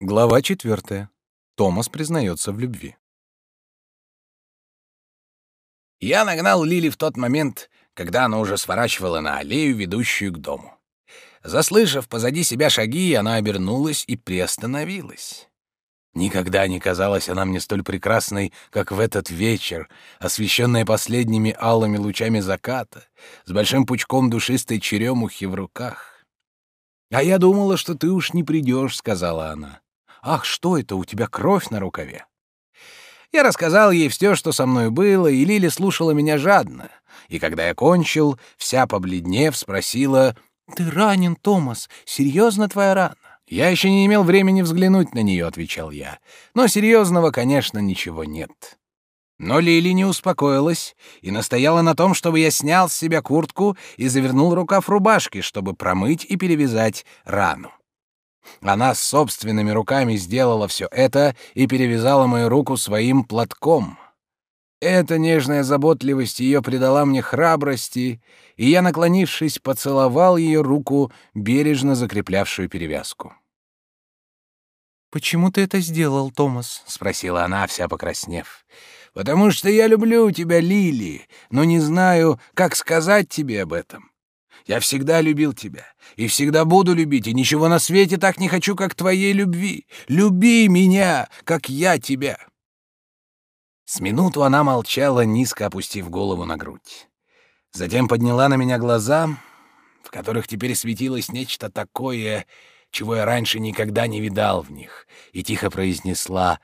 Глава четвертая. Томас признается в любви. Я нагнал Лили в тот момент, когда она уже сворачивала на аллею, ведущую к дому. Заслышав позади себя шаги, она обернулась и приостановилась. Никогда не казалась она мне столь прекрасной, как в этот вечер, освещенная последними алыми лучами заката, с большим пучком душистой черемухи в руках. «А я думала, что ты уж не придешь», — сказала она. «Ах, что это, у тебя кровь на рукаве?» Я рассказал ей все, что со мной было, и Лили слушала меня жадно. И когда я кончил, вся побледнев, спросила, «Ты ранен, Томас? Серьезно твоя рана?» «Я еще не имел времени взглянуть на нее», — отвечал я. «Но серьезного, конечно, ничего нет». Но Лили не успокоилась и настояла на том, чтобы я снял с себя куртку и завернул рукав рубашки, чтобы промыть и перевязать рану. Она собственными руками сделала все это и перевязала мою руку своим платком. Эта нежная заботливость ее придала мне храбрости, и я, наклонившись, поцеловал ее руку, бережно закреплявшую перевязку. «Почему ты это сделал, Томас?» — спросила она, вся покраснев. «Потому что я люблю тебя, Лили, но не знаю, как сказать тебе об этом. Я всегда любил тебя и всегда буду любить, и ничего на свете так не хочу, как твоей любви. Люби меня, как я тебя». С минуту она молчала, низко опустив голову на грудь. Затем подняла на меня глаза, в которых теперь светилось нечто такое, чего я раньше никогда не видал в них, и тихо произнесла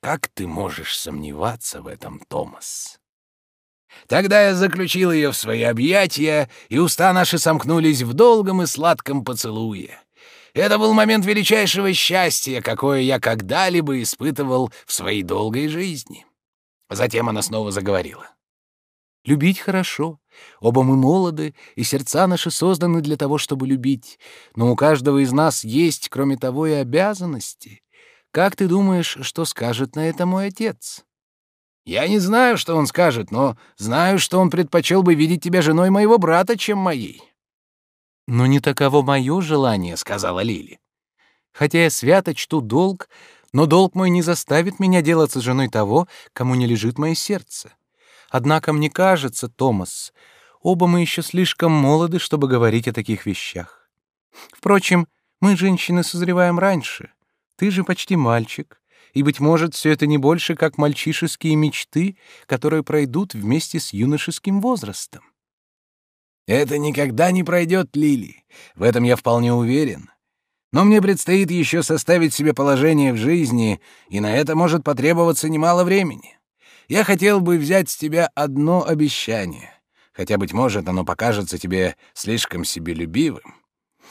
«Как ты можешь сомневаться в этом, Томас?» Тогда я заключил ее в свои объятия, и уста наши сомкнулись в долгом и сладком поцелуе. Это был момент величайшего счастья, какое я когда-либо испытывал в своей долгой жизни. Затем она снова заговорила. «Любить хорошо. Оба мы молоды, и сердца наши созданы для того, чтобы любить. Но у каждого из нас есть, кроме того, и обязанности. Как ты думаешь, что скажет на это мой отец?» «Я не знаю, что он скажет, но знаю, что он предпочел бы видеть тебя женой моего брата, чем моей». «Но не таково мое желание», — сказала Лили. «Хотя я свято чту долг, но долг мой не заставит меня делаться женой того, кому не лежит мое сердце. Однако мне кажется, Томас, оба мы еще слишком молоды, чтобы говорить о таких вещах. Впрочем, мы, женщины, созреваем раньше. Ты же почти мальчик, и, быть может, все это не больше, как мальчишеские мечты, которые пройдут вместе с юношеским возрастом. Это никогда не пройдет, Лили. В этом я вполне уверен. Но мне предстоит еще составить себе положение в жизни, и на это может потребоваться немало времени. Я хотел бы взять с тебя одно обещание, хотя, быть может, оно покажется тебе слишком себелюбивым.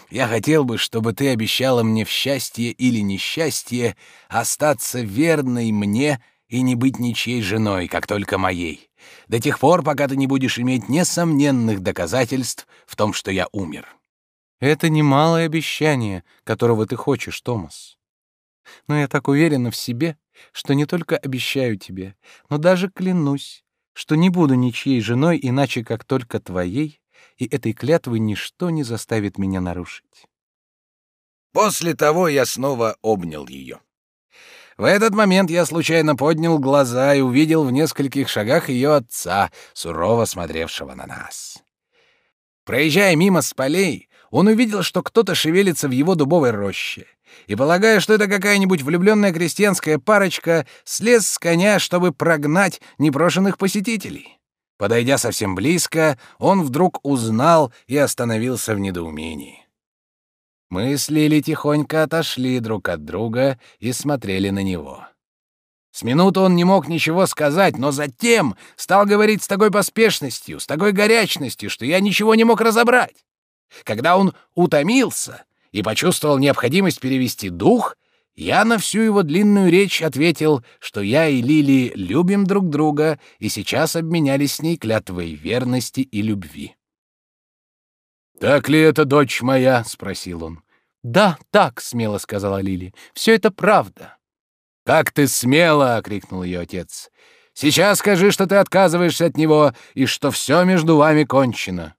Я хотел бы, чтобы ты обещала мне в счастье или несчастье остаться верной мне и не быть ничьей женой, как только моей, до тех пор, пока ты не будешь иметь несомненных доказательств в том, что я умер. Это немалое обещание, которого ты хочешь, Томас. Но я так уверена в себе, что не только обещаю тебе, но даже клянусь, что не буду ничьей женой иначе, как только твоей, и этой клятвы ничто не заставит меня нарушить. После того я снова обнял ее. В этот момент я случайно поднял глаза и увидел в нескольких шагах ее отца, сурово смотревшего на нас. Проезжая мимо с полей, он увидел, что кто-то шевелится в его дубовой роще, и, полагая, что это какая-нибудь влюбленная крестьянская парочка, слез с коня, чтобы прогнать непрошенных посетителей. Подойдя совсем близко, он вдруг узнал и остановился в недоумении. Мы с Лили тихонько отошли друг от друга и смотрели на него. С минуту он не мог ничего сказать, но затем стал говорить с такой поспешностью, с такой горячностью, что я ничего не мог разобрать. Когда он утомился и почувствовал необходимость перевести дух, я на всю его длинную речь ответил, что я и Лили любим друг друга и сейчас обменялись с ней клятвой верности и любви. «Так ли это, дочь моя?» — спросил он. «Да, так», — смело сказала Лили. «Все это правда». «Как ты смело!» — крикнул ее отец. «Сейчас скажи, что ты отказываешься от него и что все между вами кончено».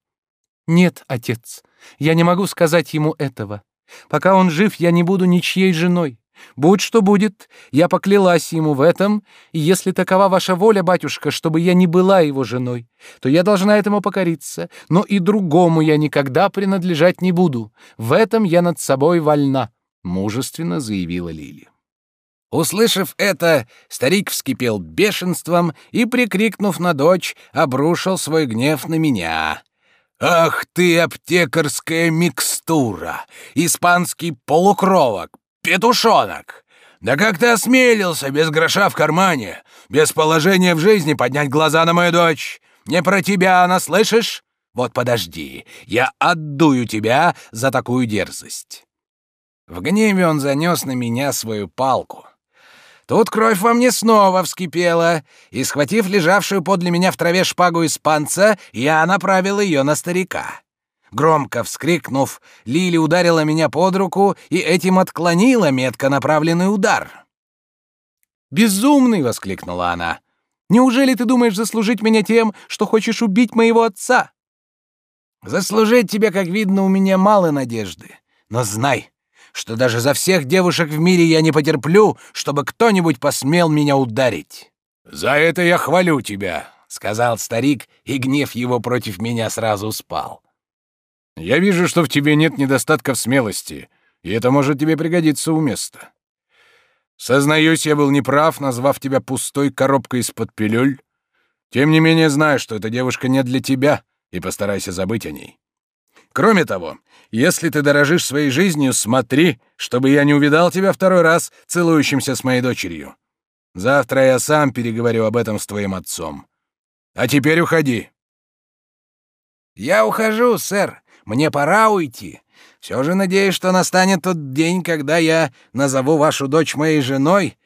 «Нет, отец, я не могу сказать ему этого. Пока он жив, я не буду ничьей женой. Будь что будет, я поклялась ему в этом, и если такова ваша воля, батюшка, чтобы я не была его женой, то я должна этому покориться, но и другому я никогда принадлежать не буду. В этом я над собой вольна, мужественно заявила Лили. Услышав это, старик вскипел бешенством и, прикрикнув на дочь, обрушил свой гнев на меня. «Ах ты, аптекарская микстура! Испанский полукровок! Петушонок! Да как ты осмелился без гроша в кармане, без положения в жизни поднять глаза на мою дочь? Не про тебя она, слышишь? Вот подожди, я отдую тебя за такую дерзость. В гневе он занес на меня свою палку. Тут кровь во мне снова вскипела, и, схватив лежавшую подле меня в траве шпагу испанца, я направил ее на старика. Громко вскрикнув, Лили ударила меня под руку и этим отклонила метко направленный удар. «Безумный!» — воскликнула она. «Неужели ты думаешь заслужить меня тем, что хочешь убить моего отца?» «Заслужить тебя, как видно, у меня мало надежды. Но знай, что даже за всех девушек в мире я не потерплю, чтобы кто-нибудь посмел меня ударить». «За это я хвалю тебя», — сказал старик, и гнев его против меня сразу спал. Я вижу, что в тебе нет недостатка в смелости, и это может тебе пригодиться у места. Сознаюсь, я был неправ, назвав тебя пустой коробкой из-под пилюль. Тем не менее, знаю, что эта девушка не для тебя, и постарайся забыть о ней. Кроме того, если ты дорожишь своей жизнью, смотри, чтобы я не увидал тебя второй раз целующимся с моей дочерью. Завтра я сам переговорю об этом с твоим отцом. А теперь уходи. Я ухожу, сэр, мне пора уйти. Все же надеюсь, что настанет тот день, когда я назову вашу дочь моей женой.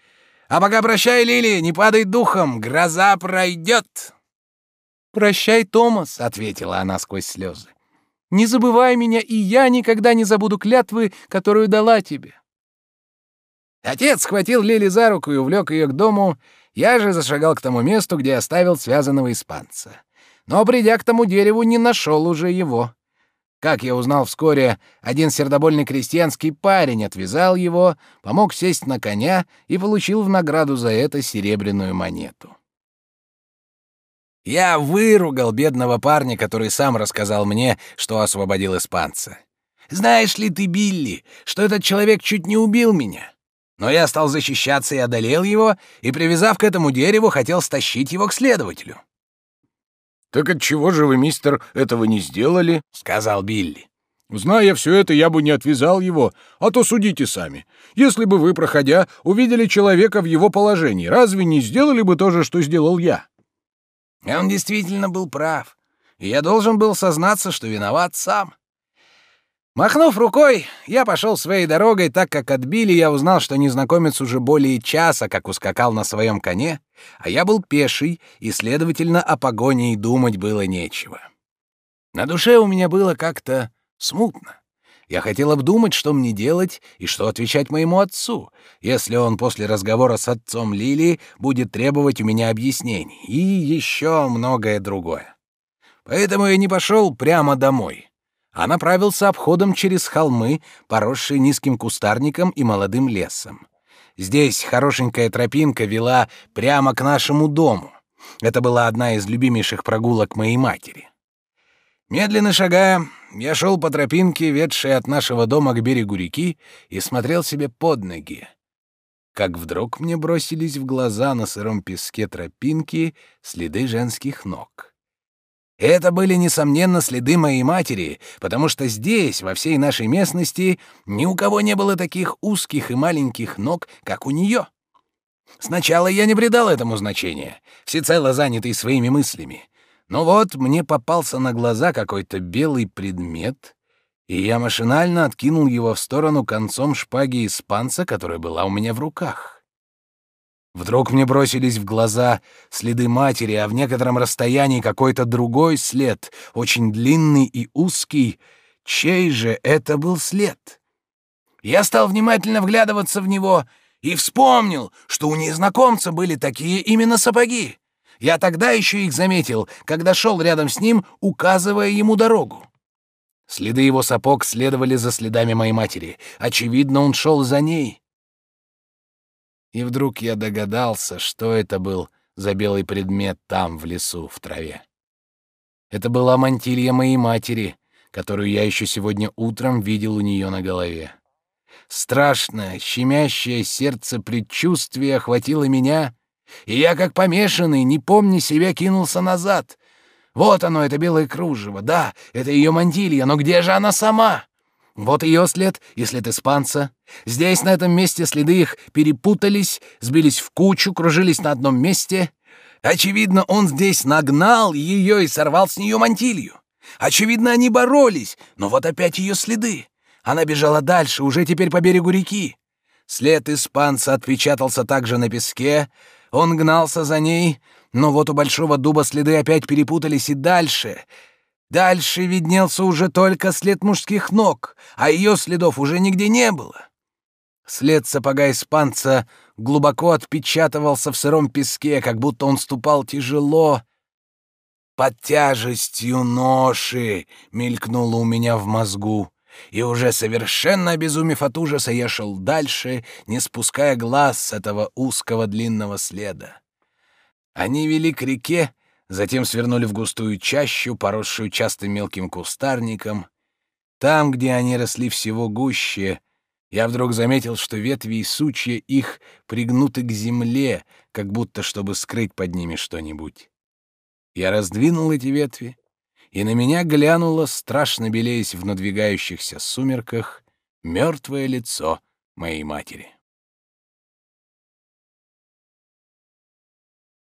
А пока прощай, Лили, не падай духом, гроза пройдет. «Прощай, Томас», — ответила она сквозь слезы. «Не забывай меня, и я никогда не забуду клятвы, которую дала тебе». Отец схватил Лили за руку и увлек ее к дому, я же зашагал к тому месту, где оставил связанного испанца. Но, придя к тому дереву, не нашел уже его. Как я узнал вскоре, один сердобольный крестьянский парень отвязал его, помог сесть на коня и получил в награду за это серебряную монету. Я выругал бедного парня, который сам рассказал мне, что освободил испанца. Знаешь ли ты, Билли, что этот человек чуть не убил меня? Но я стал защищаться и одолел его, и, привязав к этому дереву, хотел стащить его к следователю. «Так отчего же вы, мистер, этого не сделали?» — сказал Билли. «Зная все это, я бы не отвязал его, а то судите сами. Если бы вы, проходя, увидели человека в его положении, разве не сделали бы то же, что сделал я?» Он действительно был прав, и я должен был сознаться, что виноват сам. Махнув рукой, я пошел своей дорогой, так как от Билли я узнал, что незнакомец уже более часа как ускакал на своем коне, а я был пеший, и, следовательно, о погоне и думать было нечего. На душе у меня было как-то смутно. Я хотел обдумать, что мне делать и что отвечать моему отцу, если он после разговора с отцом Лили будет требовать у меня объяснений, и еще многое другое. Поэтому я не пошел прямо домой а направился обходом через холмы, поросшие низким кустарником и молодым лесом. Здесь хорошенькая тропинка вела прямо к нашему дому. Это была одна из любимейших прогулок моей матери. Медленно шагая, я шел по тропинке, ведшей от нашего дома к берегу реки, и смотрел себе под ноги. Как вдруг мне бросились в глаза на сыром песке тропинки следы женских ног. Это были, несомненно, следы моей матери, потому что здесь, во всей нашей местности, ни у кого не было таких узких и маленьких ног, как у нее. Сначала я не придал этому значения, всецело занятый своими мыслями. Но вот мне попался на глаза какой-то белый предмет, и я машинально откинул его в сторону концом шпаги испанца, которая была у меня в руках. Вдруг мне бросились в глаза следы матери, а в некотором расстоянии какой-то другой след, очень длинный и узкий. Чей же это был след? Я стал внимательно вглядываться в него и вспомнил, что у незнакомца были такие именно сапоги. Я тогда еще их заметил, когда шел рядом с ним, указывая ему дорогу. Следы его сапог следовали за следами моей матери. Очевидно, он шел за ней. И вдруг я догадался, что это был за белый предмет там, в лесу, в траве. Это была мантилья моей матери, которую я еще сегодня утром видел у нее на голове. Страшное, щемящее сердце предчувствие охватило меня, и я, как помешанный, не помня себя, кинулся назад. Вот оно, это белое кружево, да, это ее мантилья, но где же она сама? Вот ее след и след испанца. Здесь, на этом месте, следы их перепутались, сбились в кучу, кружились на одном месте. Очевидно, он здесь нагнал ее и сорвал с нее мантилью. Очевидно, они боролись, но вот опять ее следы. Она бежала дальше, уже теперь по берегу реки. След испанца отпечатался также на песке. Он гнался за ней, но вот у большого дуба следы опять перепутались и дальше — Дальше виднелся уже только след мужских ног, а ее следов уже нигде не было. След сапога испанца глубоко отпечатывался в сыром песке, как будто он ступал тяжело. Под тяжестью ноши мелькнуло у меня в мозгу, и уже совершенно обезумев от ужаса я шел дальше, не спуская глаз с этого узкого длинного следа. Они вели к реке, затем свернули в густую чащу, поросшую частым мелким кустарником. Там, где они росли всего гуще, я вдруг заметил, что ветви и сучья их пригнуты к земле, как будто чтобы скрыть под ними что-нибудь. Я раздвинул эти ветви, и на меня глянуло, страшно белеясь в надвигающихся сумерках, мертвое лицо моей матери.